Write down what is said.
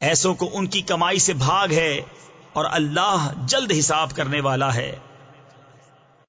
ایسوں کو ان کی کمائی سے بھاگ ہے اور اللہ جلد حساب کرنے والا ہے۔